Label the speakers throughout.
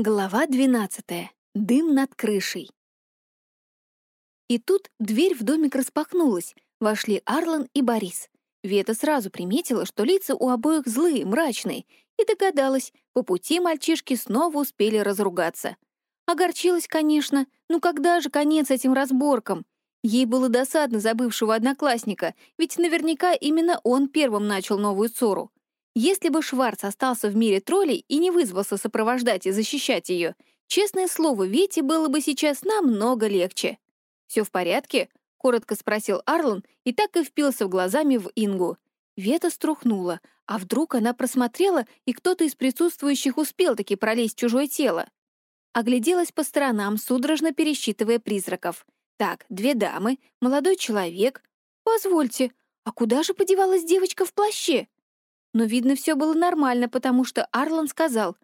Speaker 1: Глава 12. Дым над крышей. И тут дверь в домик распахнулась. Вошли Арлан и Борис. Вета сразу приметила, что лица у обоих злые, мрачные, и догадалась, по пути мальчишки снова успели разругаться. Огорчилась, конечно, ну когда же конец этим разборкам? Ей было досадно за бывшего одноклассника, ведь наверняка именно он первым начал новую ссору. Если бы Шварц остался в мире троллей и не вызвался сопровождать и защищать ее, честное слово, Вете было бы сейчас намного легче. «Все в порядке?» — коротко спросил Арлан и так и впился в глазами в Ингу. Вета струхнула, а вдруг она просмотрела, и кто-то из присутствующих успел таки пролезть в чужое тело. Огляделась по сторонам, судорожно пересчитывая призраков. Так, две дамы, молодой человек. Позвольте, а куда же подевалась девочка в плаще? Но, видно, все было нормально, потому что Арлан сказал,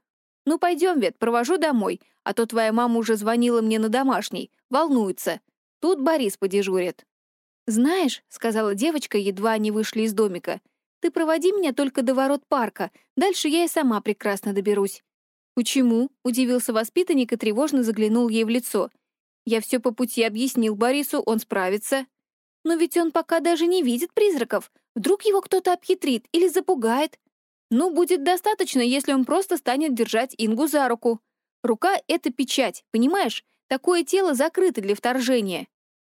Speaker 1: «Ну, пойдем, Вет, провожу домой, а то твоя мама уже звонила мне на домашний, волнуется. Тут Борис подежурит». «Знаешь», — сказала девочка, едва они вышли из домика, «ты проводи меня только до ворот парка, дальше я и сама прекрасно доберусь». «Почему?» — удивился воспитанник и тревожно заглянул ей в лицо. «Я все по пути объяснил Борису, он справится». «Но ведь он пока даже не видит призраков. Вдруг его кто-то обхитрит или запугает? Ну, будет достаточно, если он просто станет держать Ингу за руку. Рука — это печать, понимаешь? Такое тело закрыто для вторжения.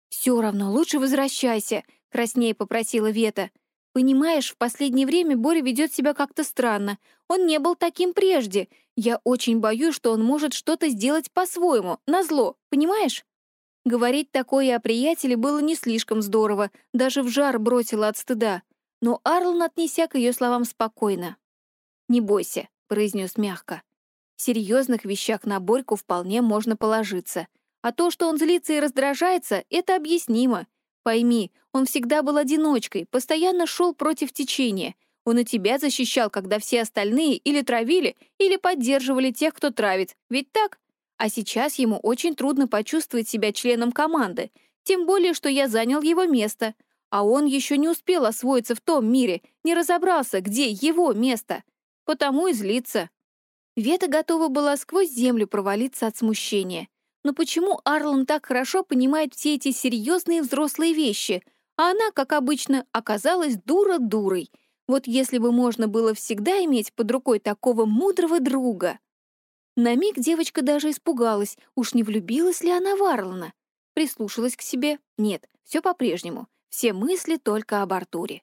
Speaker 1: «Все равно, лучше возвращайся», — краснее попросила Вета. «Понимаешь, в последнее время Боря ведет себя как-то странно. Он не был таким прежде. Я очень боюсь, что он может что-то сделать по-своему, назло, понимаешь?» Говорить такое о приятеле было не слишком здорово, даже в жар бросило от стыда но Арлан отнеся к ее словам спокойно. «Не бойся», — произнес мягко. «В серьезных вещах на Борьку вполне можно положиться. А то, что он злится и раздражается, это объяснимо. Пойми, он всегда был одиночкой, постоянно шел против течения. Он и тебя защищал, когда все остальные или травили, или поддерживали тех, кто травит. Ведь так? А сейчас ему очень трудно почувствовать себя членом команды, тем более, что я занял его место. А он еще не успел освоиться в том мире, не разобрался, где его место. Потому и злится. Вета готова была сквозь землю провалиться от смущения. Но почему Арлан так хорошо понимает все эти серьезные взрослые вещи, а она, как обычно, оказалась дура-дурой? Вот если бы можно было всегда иметь под рукой такого мудрого друга. На миг девочка даже испугалась, уж не влюбилась ли она в Арлана. Прислушалась к себе. Нет, все по-прежнему. Все мысли только об Артуре.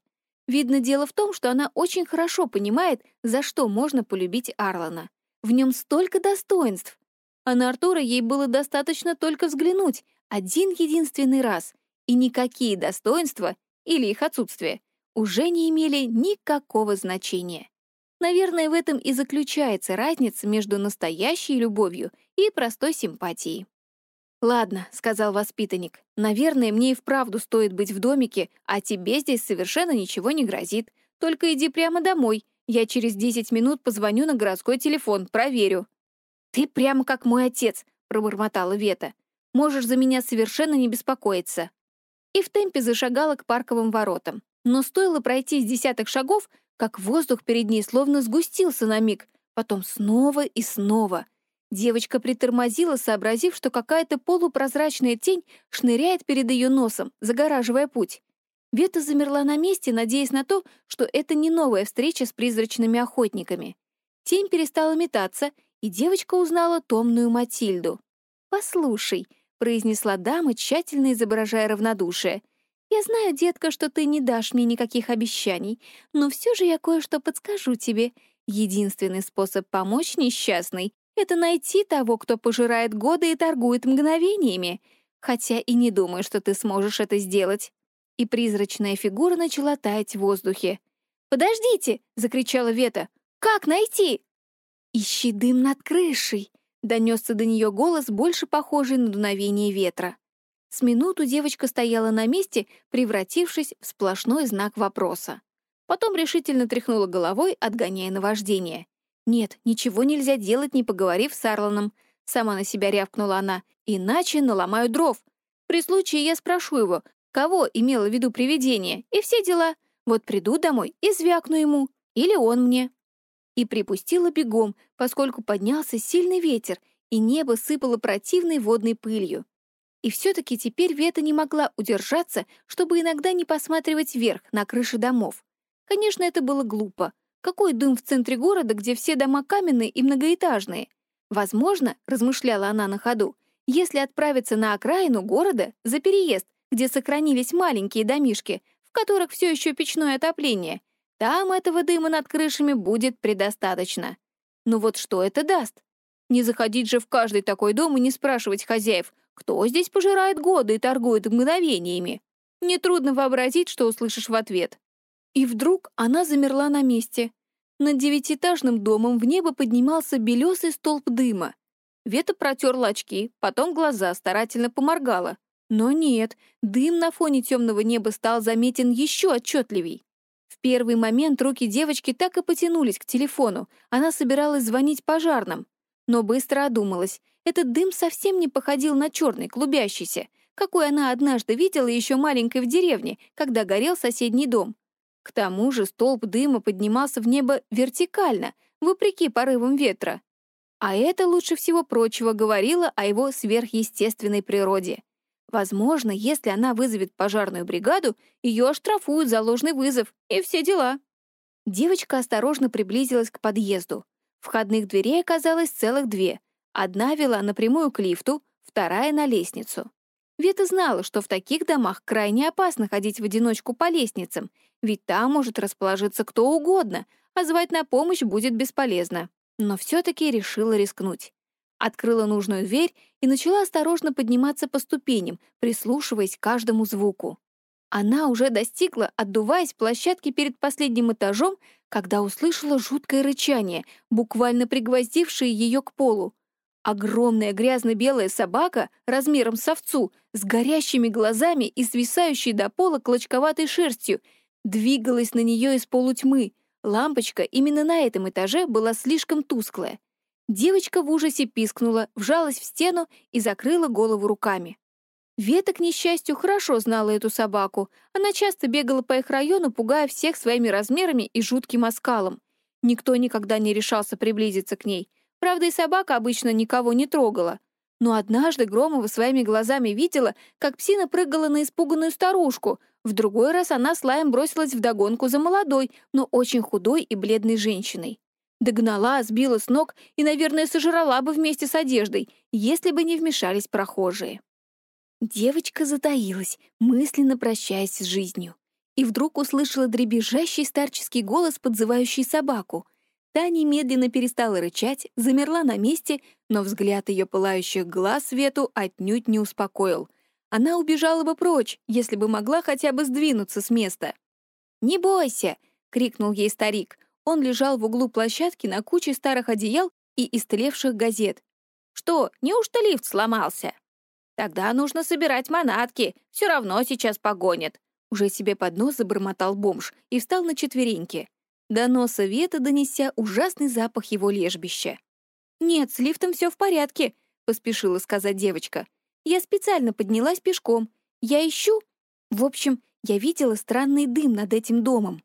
Speaker 1: Видно, дело в том, что она очень хорошо понимает, за что можно полюбить Арлана. В нем столько достоинств. А на Артура ей было достаточно только взглянуть один единственный раз, и никакие достоинства или их отсутствие уже не имели никакого значения. Наверное, в этом и заключается разница между настоящей любовью и простой симпатией. «Ладно», — сказал воспитанник, — «наверное, мне и вправду стоит быть в домике, а тебе здесь совершенно ничего не грозит. Только иди прямо домой. Я через 10 минут позвоню на городской телефон, проверю». «Ты прямо как мой отец», — пробормотала Вета. «Можешь за меня совершенно не беспокоиться». И в темпе зашагала к парковым воротам. Но стоило пройти с десяток шагов, как воздух перед ней словно сгустился на миг, потом снова и снова — Девочка притормозила, сообразив, что какая-то полупрозрачная тень шныряет перед ее носом, загораживая путь. Вета замерла на месте, надеясь на то, что это не новая встреча с призрачными охотниками. Тень перестала метаться, и девочка узнала томную Матильду. «Послушай», — произнесла дама, тщательно изображая равнодушие, «я знаю, детка, что ты не дашь мне никаких обещаний, но все же я кое-что подскажу тебе. Единственный способ помочь несчастной это найти того, кто пожирает годы и торгует мгновениями, хотя и не думаю, что ты сможешь это сделать». И призрачная фигура начала таять в воздухе. «Подождите!» — закричала Вета. «Как найти?» «Ищи дым над крышей!» — донесся до нее голос, больше похожий на дуновение ветра. С минуту девочка стояла на месте, превратившись в сплошной знак вопроса. Потом решительно тряхнула головой, отгоняя наваждение. «Нет, ничего нельзя делать, не поговорив с Арланом», — сама на себя рявкнула она, «иначе наломаю дров. При случае я спрошу его, кого имело в виду привидение, и все дела. Вот приду домой и звякну ему, или он мне». И припустила бегом, поскольку поднялся сильный ветер, и небо сыпало противной водной пылью. И все-таки теперь Вета не могла удержаться, чтобы иногда не посматривать вверх, на крыши домов. Конечно, это было глупо. Какой дым в центре города, где все дома каменные и многоэтажные? Возможно, размышляла она на ходу, если отправиться на окраину города за переезд, где сохранились маленькие домишки, в которых все еще печное отопление, там этого дыма над крышами будет предостаточно. Но вот что это даст? Не заходить же в каждый такой дом и не спрашивать хозяев, кто здесь пожирает годы и торгует мгновениями. Нетрудно вообразить, что услышишь в ответ. И вдруг она замерла на месте. Над девятиэтажным домом в небо поднимался белесый столб дыма. Вета протерла очки, потом глаза старательно поморгала. Но нет, дым на фоне темного неба стал заметен еще отчетливей. В первый момент руки девочки так и потянулись к телефону. Она собиралась звонить пожарным. Но быстро одумалась. Этот дым совсем не походил на черный, клубящийся, какой она однажды видела еще маленькой в деревне, когда горел соседний дом. К тому же столб дыма поднимался в небо вертикально, вопреки порывам ветра. А это лучше всего прочего говорило о его сверхъестественной природе. Возможно, если она вызовет пожарную бригаду, ее оштрафуют за ложный вызов, и все дела. Девочка осторожно приблизилась к подъезду. Входных дверей оказалось целых две. Одна вела напрямую к лифту, вторая — на лестницу. Вета знала, что в таких домах крайне опасно ходить в одиночку по лестницам, ведь там может расположиться кто угодно, а звать на помощь будет бесполезно. Но все-таки решила рискнуть открыла нужную дверь и начала осторожно подниматься по ступеням, прислушиваясь к каждому звуку. Она уже достигла, отдуваясь площадки перед последним этажом, когда услышала жуткое рычание, буквально пригвоздившее ее к полу. Огромная грязно-белая собака размером с овцу, с горящими глазами и свисающей до пола клочковатой шерстью, двигалась на нее из полутьмы. Лампочка именно на этом этаже была слишком тусклая. Девочка в ужасе пискнула, вжалась в стену и закрыла голову руками. Вета, к несчастью, хорошо знала эту собаку. Она часто бегала по их району, пугая всех своими размерами и жутким оскалом. Никто никогда не решался приблизиться к ней. Правда, и собака обычно никого не трогала. Но однажды Громова своими глазами видела, как псина прыгала на испуганную старушку. В другой раз она с лаем бросилась вдогонку за молодой, но очень худой и бледной женщиной. Догнала, сбила с ног и, наверное, сожрала бы вместе с одеждой, если бы не вмешались прохожие. Девочка затаилась, мысленно прощаясь с жизнью. И вдруг услышала дребезжащий старческий голос, подзывающий собаку. Та немедленно перестала рычать, замерла на месте, но взгляд ее пылающих глаз Свету отнюдь не успокоил. Она убежала бы прочь, если бы могла хотя бы сдвинуться с места. «Не бойся!» — крикнул ей старик. Он лежал в углу площадки на куче старых одеял и истлевших газет. «Что, неужто лифт сломался?» «Тогда нужно собирать манатки, все равно сейчас погонят». Уже себе под нос забормотал бомж и встал на четвереньки. До носа Вета донеся ужасный запах его лежбища. «Нет, с лифтом все в порядке», — поспешила сказать девочка. «Я специально поднялась пешком. Я ищу...» В общем, я видела странный дым над этим домом.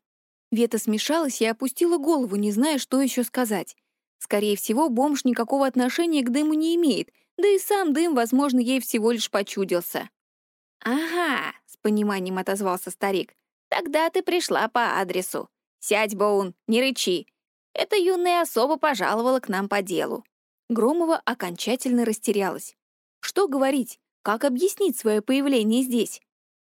Speaker 1: Вета смешалась и опустила голову, не зная, что еще сказать. Скорее всего, бомж никакого отношения к дыму не имеет, да и сам дым, возможно, ей всего лишь почудился. «Ага», — с пониманием отозвался старик, «тогда ты пришла по адресу. Сядь, Боун, не рычи. Эта юная особа пожаловала к нам по делу». Громова окончательно растерялась. Что говорить? Как объяснить свое появление здесь?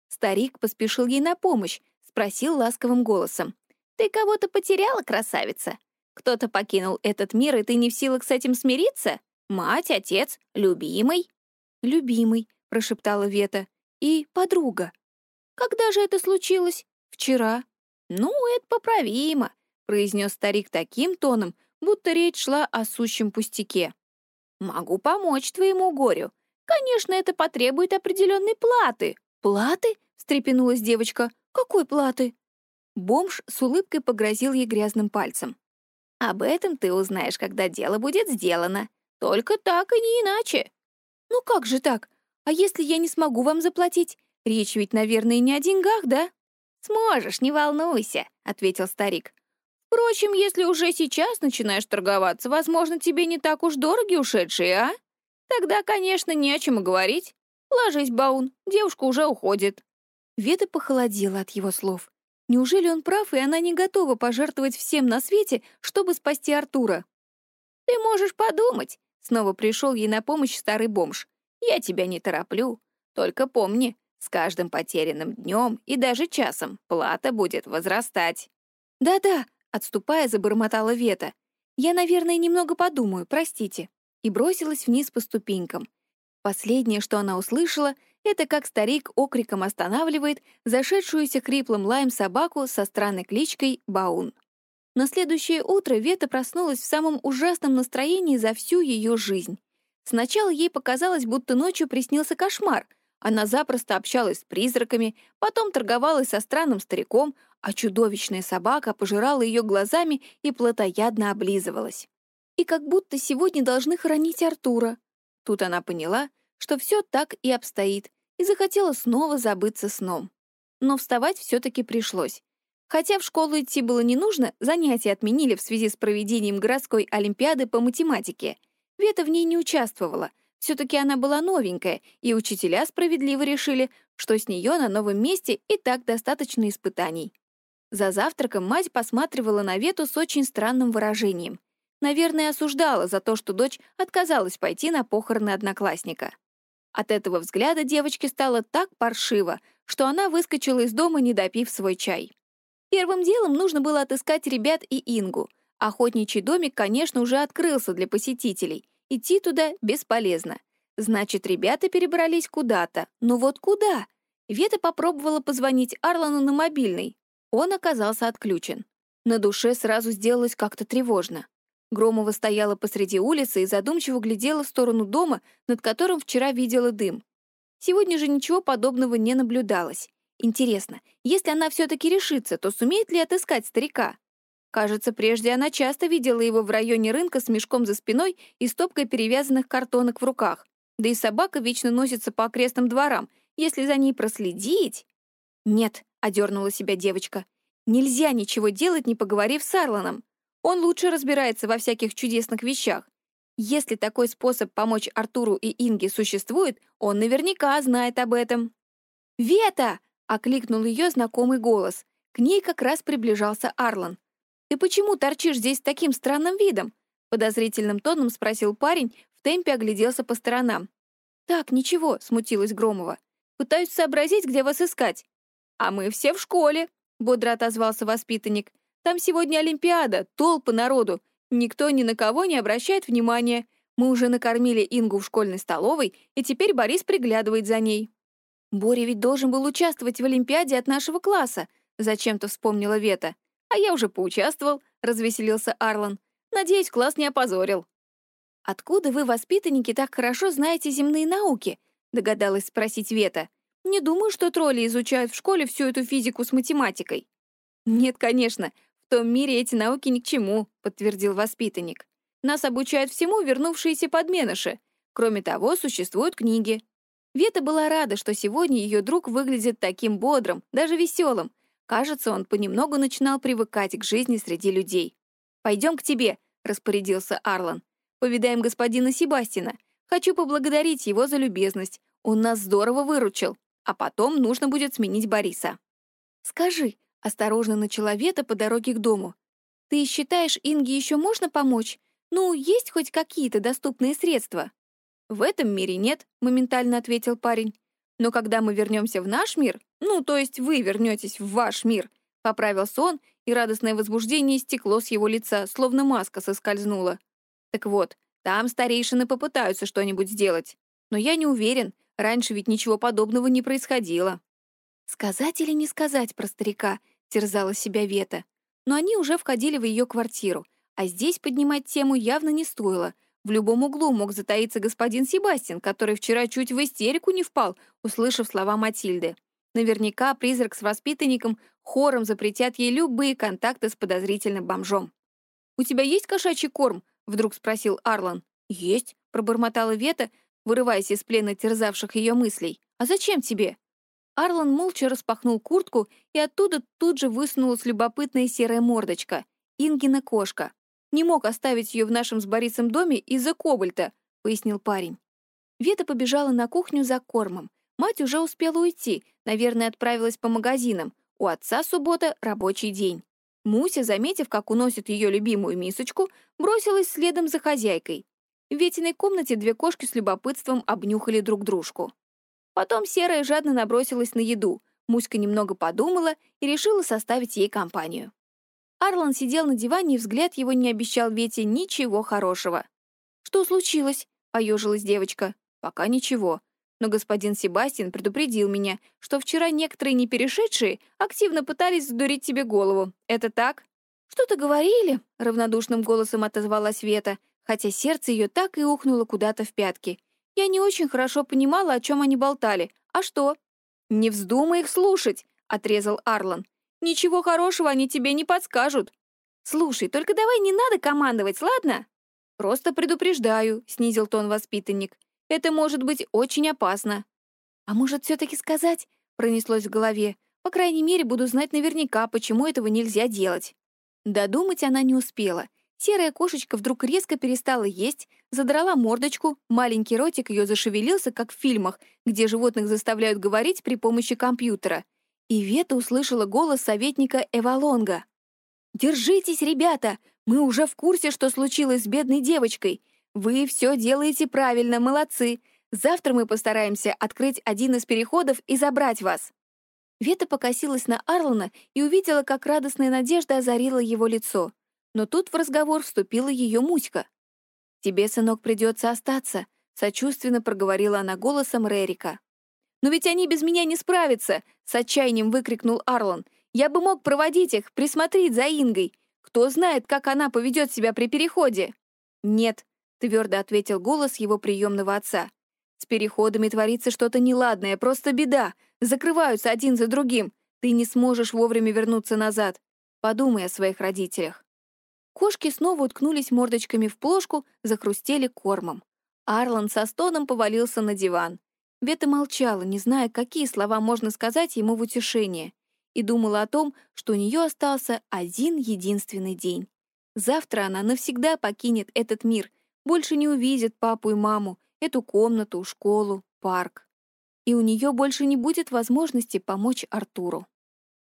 Speaker 1: Старик поспешил ей на помощь, спросил ласковым голосом. Ты кого-то потеряла, красавица? Кто-то покинул этот мир, и ты не в силах с этим смириться? Мать, отец, любимый?» «Любимый», — прошептала Вета. «И подруга». «Когда же это случилось?» «Вчера». «Ну, это поправимо», — произнес старик таким тоном, будто речь шла о сущем пустяке. «Могу помочь твоему горю. Конечно, это потребует определенной платы». «Платы?» — встрепенулась девочка. «Какой платы?» Бомж с улыбкой погрозил ей грязным пальцем. «Об этом ты узнаешь, когда дело будет сделано. Только так и не иначе». «Ну как же так? А если я не смогу вам заплатить? Речь ведь, наверное, не о деньгах, да?» «Сможешь, не волнуйся», — ответил старик. «Впрочем, если уже сейчас начинаешь торговаться, возможно, тебе не так уж дороги ушедшие, а? Тогда, конечно, не о чем и говорить. Ложись, Баун, девушка уже уходит. Веда похолодела от его слов. Неужели он прав, и она не готова пожертвовать всем на свете, чтобы спасти Артура? «Ты можешь подумать», — снова пришел ей на помощь старый бомж. «Я тебя не тороплю. Только помни, с каждым потерянным днем и даже часом плата будет возрастать». «Да-да», — отступая, забормотала Вета. «Я, наверное, немного подумаю, простите». И бросилась вниз по ступенькам. Последнее, что она услышала, это как старик окриком останавливает зашедшуюся хриплым лаем собаку со странной кличкой Баун. На следующее утро Вета проснулась в самом ужасном настроении за всю ее жизнь. Сначала ей показалось, будто ночью приснился кошмар. Она запросто общалась с призраками, потом торговалась со странным стариком, а чудовищная собака пожирала ее глазами и плотоядно облизывалась. И как будто сегодня должны хоронить Артура. Тут она поняла, что все так и обстоит, и захотела снова забыться сном. Но вставать все-таки пришлось. Хотя в школу идти было не нужно, занятия отменили в связи с проведением городской олимпиады по математике. Вета в ней не участвовала. Все-таки она была новенькая, и учителя справедливо решили, что с нее на новом месте и так достаточно испытаний. За завтраком мать посматривала на Вету с очень странным выражением. Наверное, осуждала за то, что дочь отказалась пойти на похороны одноклассника. От этого взгляда девочке стало так паршиво, что она выскочила из дома, не допив свой чай. Первым делом нужно было отыскать ребят и Ингу. Охотничий домик, конечно, уже открылся для посетителей. Идти туда бесполезно. Значит, ребята перебрались куда-то. Но вот куда? Вета попробовала позвонить Арлану на мобильный. Он оказался отключен. На душе сразу сделалось как-то тревожно. Громова стояла посреди улицы и задумчиво глядела в сторону дома, над которым вчера видела дым. Сегодня же ничего подобного не наблюдалось. Интересно, если она все-таки решится, то сумеет ли отыскать старика? Кажется, прежде она часто видела его в районе рынка с мешком за спиной и стопкой перевязанных картонок в руках. Да и собака вечно носится по окрестным дворам. Если за ней проследить... «Нет», — одернула себя девочка, — «нельзя ничего делать, не поговорив с Арланом. Он лучше разбирается во всяких чудесных вещах. Если такой способ помочь Артуру и Инге существует, он наверняка знает об этом. «Вета!» — окликнул ее знакомый голос. К ней как раз приближался Арлан. «Ты почему торчишь здесь с таким странным видом?» Подозрительным тоном спросил парень, в темпе огляделся по сторонам. «Так, ничего», — смутилась Громова. «Пытаюсь сообразить, где вас искать». «А мы все в школе», — бодро отозвался воспитанник. Там сегодня Олимпиада, толпы народу. Никто ни на кого не обращает внимания. Мы уже накормили Ингу в школьной столовой, и теперь Борис приглядывает за ней. Боря ведь должен был участвовать в Олимпиаде от нашего класса, зачем-то вспомнила Вета. А я уже поучаствовал, развеселился Арлан. Надеюсь, класс не опозорил. Откуда вы, воспитанники, так хорошо знаете земные науки? догадалась спросить Вета. Не думаю, что тролли изучают в школе всю эту физику с математикой. Нет, конечно, «В том мире эти науки ни к чему», — подтвердил воспитанник. «Нас обучают всему вернувшиеся подменыши. Кроме того, существуют книги». Вета была рада, что сегодня ее друг выглядит таким бодрым, даже веселым. Кажется, он понемногу начинал привыкать к жизни среди людей. «Пойдем к тебе», — распорядился Арлан. «Повидаем господина Себастина. Хочу поблагодарить его за любезность. Он нас здорово выручил. А потом нужно будет сменить Бориса». «Скажи, Осторожно начала Вета по дороге к дому. «Ты считаешь, Инге еще можно помочь? Ну, есть хоть какие-то доступные средства?» «В этом мире нет», — моментально ответил парень. «Но когда мы вернемся в наш мир, ну, то есть вы вернетесь в ваш мир», — поправился он, и радостное возбуждение стекло с его лица, словно маска соскользнула. «Так вот, там старейшины попытаются что-нибудь сделать. Но я не уверен, раньше ведь ничего подобного не происходило». Сказать или не сказать про старика, — терзала себя Вета. Но они уже входили в ее квартиру, а здесь поднимать тему явно не стоило. В любом углу мог затаиться господин Себастьян, который вчера чуть в истерику не впал, услышав слова Матильды. Наверняка призрак с воспитанником хором запретят ей любые контакты с подозрительным бомжом. «У тебя есть кошачий корм?» — вдруг спросил Арлан. «Есть», — пробормотала Вета, вырываясь из плена терзавших ее мыслей. «А зачем тебе?» Арлан молча распахнул куртку, и оттуда тут же высунулась любопытная серая мордочка. Ингина кошка. «Не мог оставить ее в нашем с Борисом доме из-за кобальта», — пояснил парень. Вета побежала на кухню за кормом. Мать уже успела уйти, наверное, отправилась по магазинам. У отца суббота — рабочий день. Муся, заметив, как уносит ее любимую мисочку, бросилась следом за хозяйкой. В Ветиной комнате две кошки с любопытством обнюхали друг дружку. Потом серая жадно набросилась на еду. Муська немного подумала и решила составить ей компанию. Арлан сидел на диване, и взгляд его не обещал Вете ничего хорошего. «Что случилось?» — поежилась девочка. «Пока ничего. Но господин Себастьян предупредил меня, что вчера некоторые неперешедшие активно пытались задурить тебе голову. Это так?» «Что-то говорили?» — равнодушным голосом отозвалась Вета, хотя сердце ее так и ухнуло куда-то в пятки. Я не очень хорошо понимала, о чем они болтали. А что? «Не вздумай их слушать», — отрезал Арлан. «Ничего хорошего они тебе не подскажут». «Слушай, только давай не надо командовать, ладно?» «Просто предупреждаю», — снизил тон воспитанник. «Это может быть очень опасно». «А может, все-таки сказать?» — пронеслось в голове. «По крайней мере, буду знать наверняка, почему этого нельзя делать». Додумать она не успела. Серая кошечка вдруг резко перестала есть, задрала мордочку, маленький ротик ее зашевелился, как в фильмах, где животных заставляют говорить при помощи компьютера. И Вета услышала голос советника Эвалонга. «Держитесь, ребята! Мы уже в курсе, что случилось с бедной девочкой. Вы все делаете правильно, молодцы. Завтра мы постараемся открыть один из переходов и забрать вас». Вета покосилась на Арлана и увидела, как радостная надежда озарила его лицо. Но тут в разговор вступила ее Муська. «Тебе, сынок, придется остаться», — сочувственно проговорила она голосом Рерика. «Но ведь они без меня не справятся!» — с отчаянием выкрикнул Арлан. «Я бы мог проводить их, присмотреть за Ингой. Кто знает, как она поведет себя при переходе?» «Нет», — твердо ответил голос его приемного отца. «С переходами творится что-то неладное, просто беда. Закрываются один за другим. Ты не сможешь вовремя вернуться назад. Подумай о своих родителях». Кошки снова уткнулись мордочками в плошку, захрустели кормом. Арлан со стоном повалился на диван. Вета молчала, не зная, какие слова можно сказать ему в утешение, и думала о том, что у нее остался один единственный день. Завтра она навсегда покинет этот мир, больше не увидит папу и маму, эту комнату, школу, парк. И у нее больше не будет возможности помочь Артуру.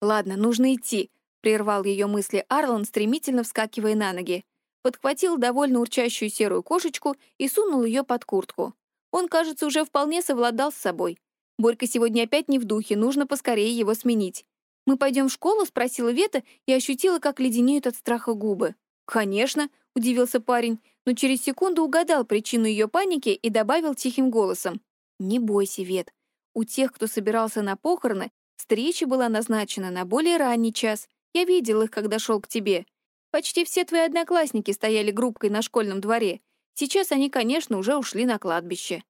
Speaker 1: «Ладно, нужно идти», Прервал ее мысли Арлан, стремительно вскакивая на ноги. Подхватил довольно урчащую серую кошечку и сунул ее под куртку. Он, кажется, уже вполне совладал с собой. Борька сегодня опять не в духе, нужно поскорее его сменить. «Мы пойдем в школу?» — спросила Вета и ощутила, как леденеют от страха губы. «Конечно», — удивился парень, но через секунду угадал причину ее паники и добавил тихим голосом. «Не бойся, Вет. У тех, кто собирался на похороны, встреча была назначена на более ранний час. Я видел их, когда шел к тебе. Почти все твои одноклассники стояли группкой на школьном дворе. Сейчас они, конечно, уже ушли на кладбище.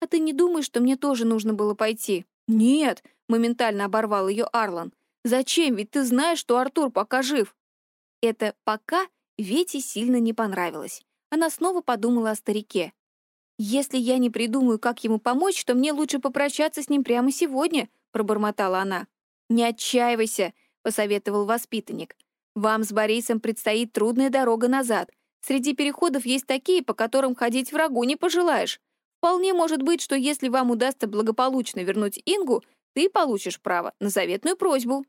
Speaker 1: А ты не думаешь, что мне тоже нужно было пойти? Нет, моментально оборвал ее Арлан. Зачем? Ведь ты знаешь, что Артур пока жив. Это «пока» Вете сильно не понравилось. Она снова подумала о старике. «Если я не придумаю, как ему помочь, то мне лучше попрощаться с ним прямо сегодня», — пробормотала она. «Не отчаивайся. — посоветовал воспитанник. «Вам с Борисом предстоит трудная дорога назад. Среди переходов есть такие, по которым ходить врагу не пожелаешь. Вполне может быть, что если вам удастся благополучно вернуть Ингу, ты получишь право на заветную просьбу».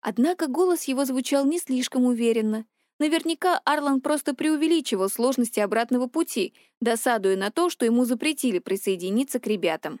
Speaker 1: Однако голос его звучал не слишком уверенно. Наверняка Арлан просто преувеличивал сложности обратного пути, досадуя на то, что ему запретили присоединиться к ребятам.